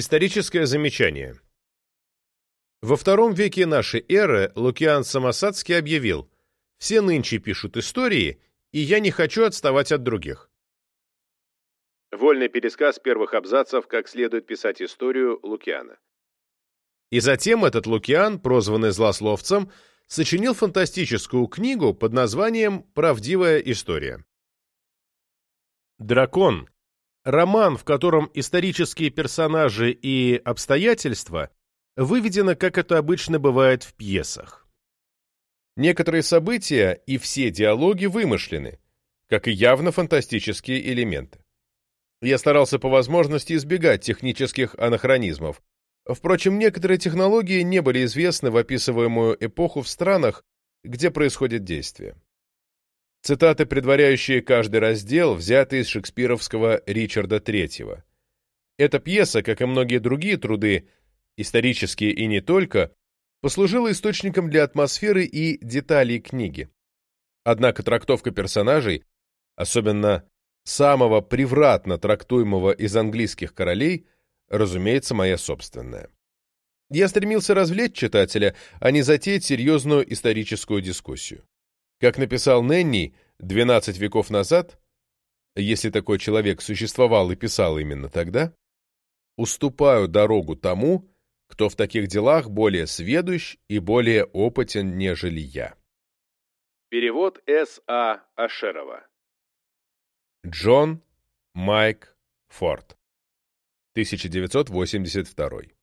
Историческое замечание. Во втором веке нашей эры Лукиан Самосадский объявил «Все нынче пишут истории, и я не хочу отставать от других». Вольный пересказ первых абзацев «Как следует писать историю» Лукиана. И затем этот Лукиан, прозванный злословцем, сочинил фантастическую книгу под названием «Правдивая история». «Дракон» — роман, в котором исторические персонажи и обстоятельства выведено, как это обычно бывает в пьесах. Некоторые события и все диалоги вымышлены, как и явно фантастические элементы. Я старался по возможности избегать технических анахронизмов. Впрочем, некоторые технологии не были известны в описываемую эпоху в странах, где происходит действие. Цитаты, предваряющие каждый раздел, взяты из шекспировского Ричарда III. Эта пьеса, как и многие другие труды, исторические и не только, послужила источником для атмосферы и деталей книги. Однако трактовка персонажей, особенно самого превратно трактуемого из английских королей, разумеется, моя собственная. Я стремился развлечь читателя, а не затеять серьезную историческую дискуссию. Как написал Ненни 12 веков назад, если такой человек существовал и писал именно тогда, «Уступаю дорогу тому, кто в таких делах более сведущ и более опытен, нежели я». Перевод С. А. Ашерова Джон Майк Форд 1982